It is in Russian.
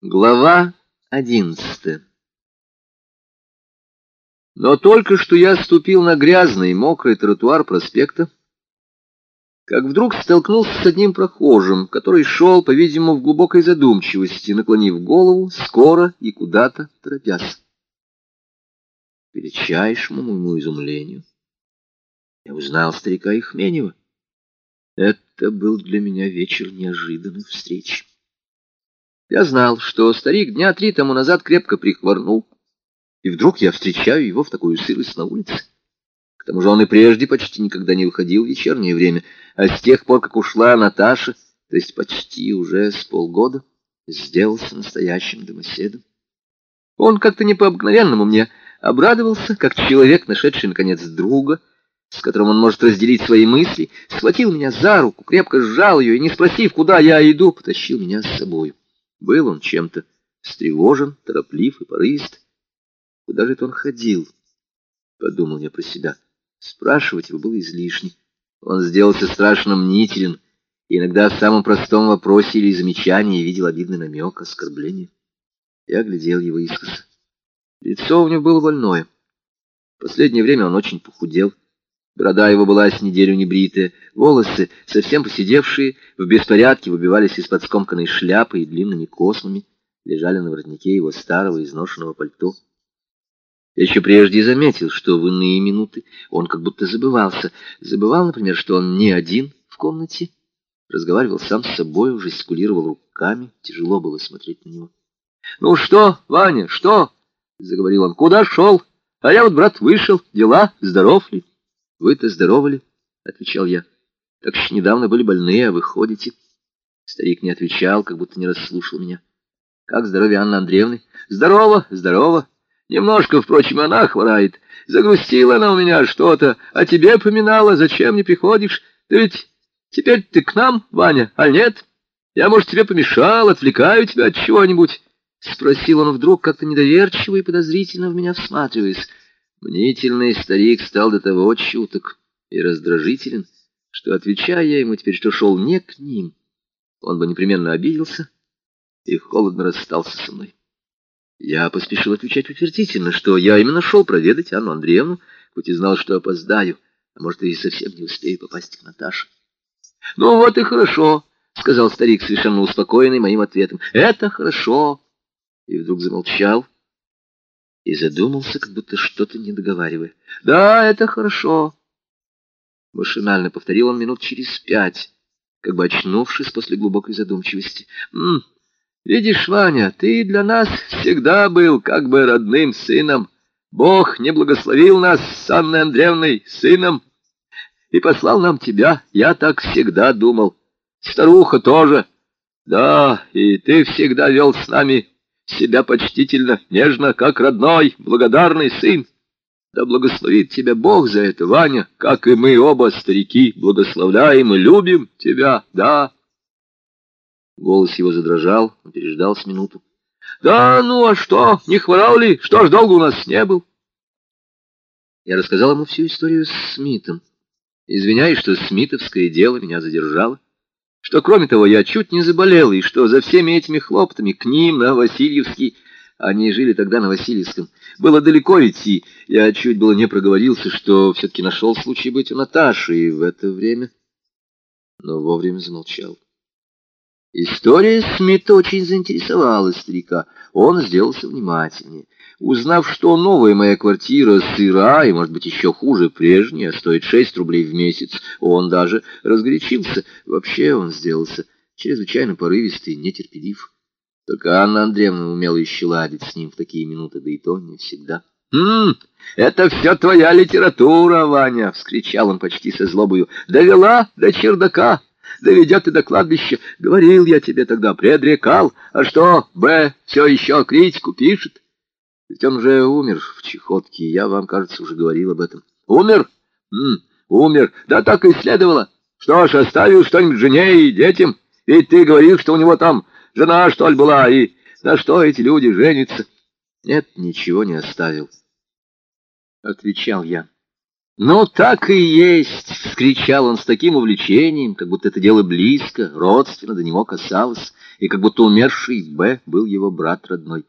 Глава одиннадцатая Но только что я ступил на грязный мокрый тротуар проспекта, как вдруг столкнулся с одним прохожим, который шел, по-видимому, в глубокой задумчивости, наклонив голову, скоро и куда-то торопясь. К величайшему моему изумлению я узнал старика Ихменева. Это был для меня вечер неожиданных встреч. Я знал, что старик дня три тому назад крепко прихворнул, и вдруг я встречаю его в такую сырость на улице. К тому же он и прежде почти никогда не выходил в вечернее время, а с тех пор, как ушла Наташа, то есть почти уже с полгода, сделался настоящим домоседом. Он как-то не по-обыкновенному мне обрадовался, как человек, нашедший, наконец, друга, с которым он может разделить свои мысли, схватил меня за руку, крепко сжал ее и, не спросив, куда я иду, потащил меня с собой. Был он чем-то встревожен, тороплив и порывист. Куда же это он ходил? Подумал я про себя. Спрашивать его было излишне. Он сделался страшно мнителен, и иногда в самом простом вопросе или замечании видел обидный намек, оскорбление. Я глядел его искоса. Лицо у него было больное. В последнее время он очень похудел. Борода его была с неделю небритая, волосы, совсем поседевшие, в беспорядке выбивались из-под скомканной шляпы и длинными космами, лежали на воротнике его старого изношенного пальто. Я еще прежде заметил, что в иные минуты он как будто забывался. Забывал, например, что он не один в комнате, разговаривал сам с собой, жестикулировал руками, тяжело было смотреть на него. — Ну что, Ваня, что? — заговорил он. — Куда шел? А я вот, брат, вышел. Дела? Здоров ли? Вы-то здоровы отвечал я. — Так еще недавно были больные, а вы ходите. Старик не отвечал, как будто не расслушал меня. — Как здоровье Анны Андреевны? — Здорово, здорово. Немножко, впрочем, она хворает. Загрустила она у меня что-то, а тебе поминала, зачем не приходишь? Да ведь теперь ты к нам, Ваня, а нет? Я, может, тебе помешал, отвлекаю тебя от чего-нибудь? — спросил он вдруг, как-то недоверчиво и подозрительно в меня всматриваясь. Мнительный старик стал до того чуток и раздражителен, что, отвечая ему теперь, что шел не к ним, он бы непременно обиделся и холодно расстался со мной. Я поспешил отвечать утвердительно, что я именно шел проведать Анну Андреевну, хоть и знал, что опоздаю, а может, и совсем не успею попасть к Наташе. — Ну вот и хорошо, — сказал старик, совершенно успокоенный моим ответом. — Это хорошо. И вдруг замолчал, — и задумался, как будто что-то не договаривая. «Да, это хорошо!» Машинально повторил он минут через пять, как бы очнувшись после глубокой задумчивости. «М -м, «Видишь, Ваня, ты для нас всегда был как бы родным сыном. Бог не благословил нас с Анной Андреевной сыном и послал нам тебя. Я так всегда думал. Старуха тоже. Да, и ты всегда вел с нами себя почтительно, нежно, как родной, благодарный сын. Да благословит тебя Бог за это, Ваня, как и мы оба, старики, благословляем и любим тебя, да. Голос его задрожал, он переждал с минуту. Да, ну а что, не хворал ли? Что ж, долго у нас не был? Я рассказал ему всю историю с Смитом. Извиняюсь, что смитовское дело меня задержало что, кроме того, я чуть не заболел, и что за всеми этими хлоптами к ним на Васильевский, они жили тогда на Васильевском, было далеко идти, я чуть было не проговорился, что все-таки нашел случай быть у Наташи, в это время... Но вовремя замолчал. История Смита очень заинтересовала старика. Он сделался внимательнее. Узнав, что новая моя квартира сыра и, может быть, еще хуже прежней, а стоит шесть рублей в месяц, он даже разгорячился. Вообще он сделался чрезвычайно порывистый и нетерпелив. Только Анна Андреевна умела еще ладить с ним в такие минуты, да и то не всегда. «М -м, это все твоя литература, Ваня!» — вскричал он почти со злобою. «Довела до чердака!» Доведет и до кладбища. Говорил я тебе тогда, предрекал. А что, Б все еще критику пишет? Ведь он уже умер в чехотке, я вам, кажется, уже говорил об этом. Умер? М -м, умер. Да так и следовало. Что ж, оставил что-нибудь жене и детям? Ведь ты говорил, что у него там жена, что ли, была, и на что эти люди женятся? Нет, ничего не оставил. Отвечал я. «Ну, так и есть!» — вскричал он с таким увлечением, как будто это дело близко, родственно до него касалось, и как будто умерший Б. был его брат родной.